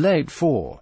Late 4.